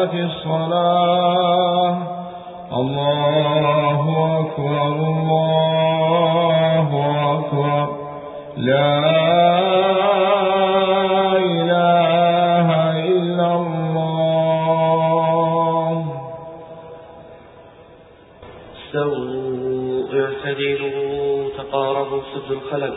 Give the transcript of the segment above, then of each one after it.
قامت الصلاة. الله أكبر الله أكبر. لا إله إلا الله. استووا اعتدلوا تقاربوا سد الخلل.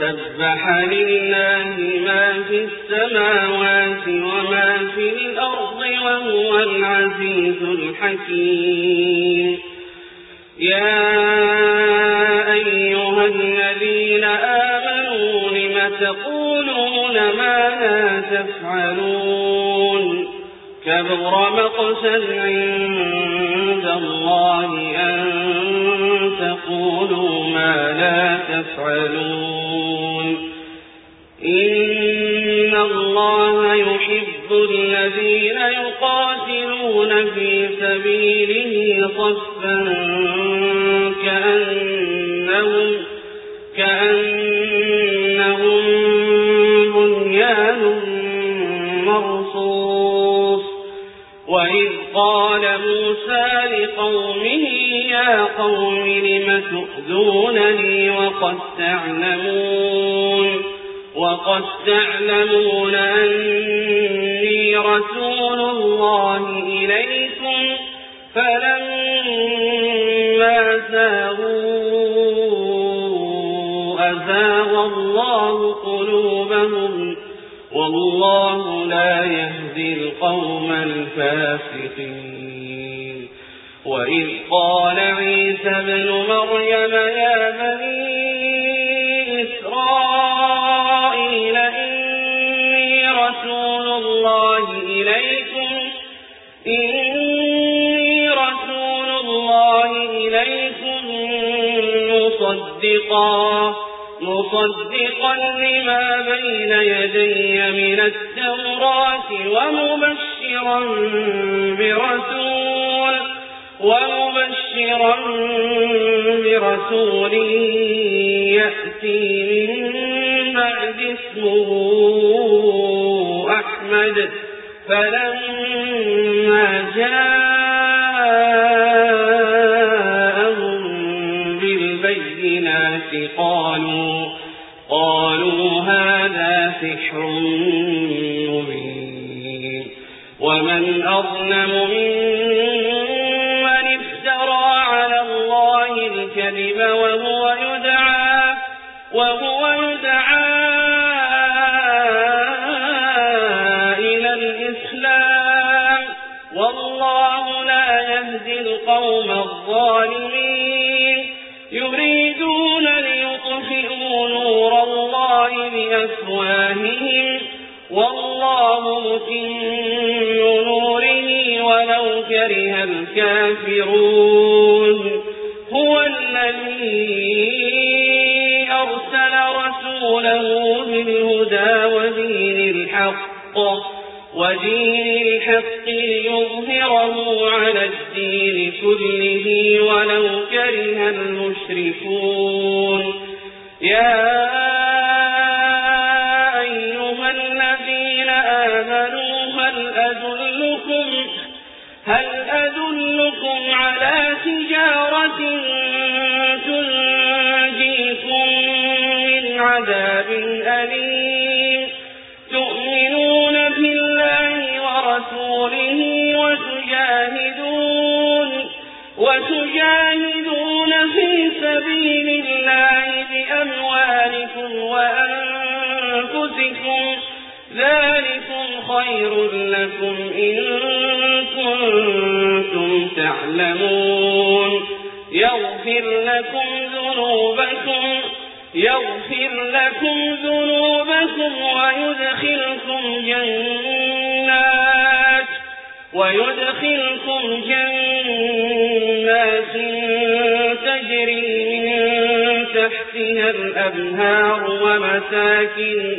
سبح لله ما في السماوات وما في الأرض وهو العزيز الحكيم. يا أيها الذين آمنوا لم تقولون ما لا تفعلون؟ كبر مقتا عند الله أن تقولوا ما لا تفعلون. إن الله يحب الذين يقاتلون في سبيله صفا كأنهم كأنهم بنيان مرصوص. وإذ قال موسى لقومه يا قوم لم تؤذونني وقد تعلمون وقد تعلمون أني رسول الله إليكم فلما زاغوا أزاغ الله قلوبهم والله لا يهدي القوم الفاسقين وإذ قال عيسى ابن مريم يا مصدقا لما بين يدي من التوراة ومبشرا برسول ومبشرا برسول يأتي من بعد اسمه أحمد. فلما جاءهم قالوا قالوا هذا سحر مبين. ومن أظلم ممن الكافرون هو الذي أرسل رسوله بالهدى ودين الحق ودين الحق ليظهره على الدين كله ولو كره المشركون. يا أيها الذين آمنوا هل أدلكم تجارة تنجيكم من عذاب أليم. تؤمنون بالله ورسوله وتجاهدون وتجاهدون في سبيل الله خير لكم إن كنتم تعلمون. يغفر لكم ذنوبكم يغفر لكم ذنوبكم ويدخلكم جنات ويدخلكم جنات تجري من تحتها الأنهار ومساكن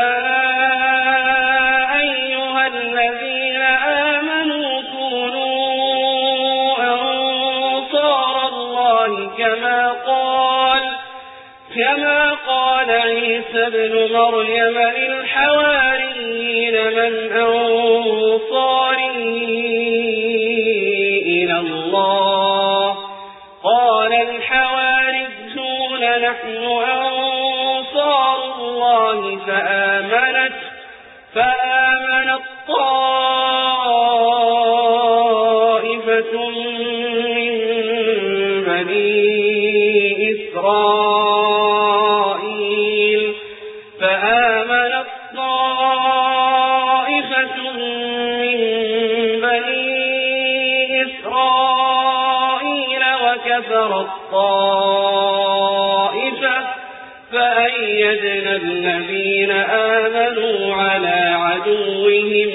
كما قال كما قال عيسى ابن مريم للحواريين من أنصاري إلى الله. قال الحواريون نحن أنصار الله فآمنت فآمنت طائفة إسرائيل وكفرت طائفة فأيدنا الذين آمنوا على عدوهم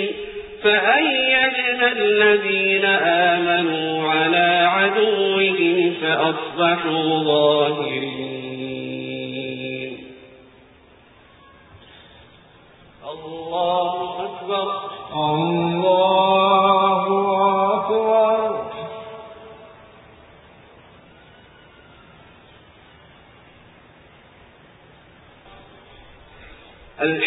فأيدنا الذين آمنوا على عدوهم فأصبحوا ظاهرين. الله أكبر. الله أكبر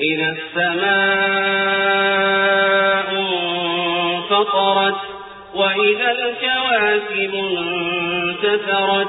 إذا السماء انفطرت وإذا الكواكب انتثرت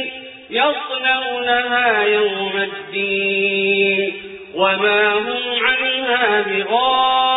يصلونها يوم الدين وما هم عنها بغائبين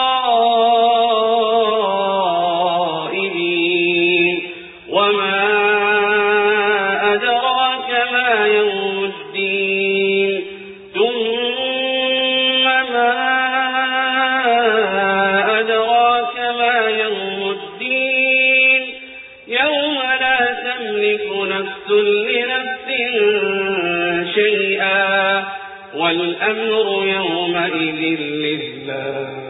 والأمر يومئذ لله.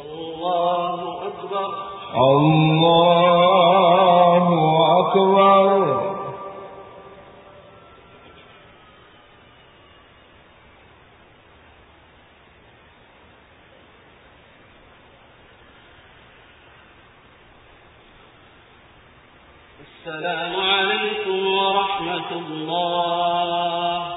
الله أكبر. الله أكبر السلام عليكم ورحمة الله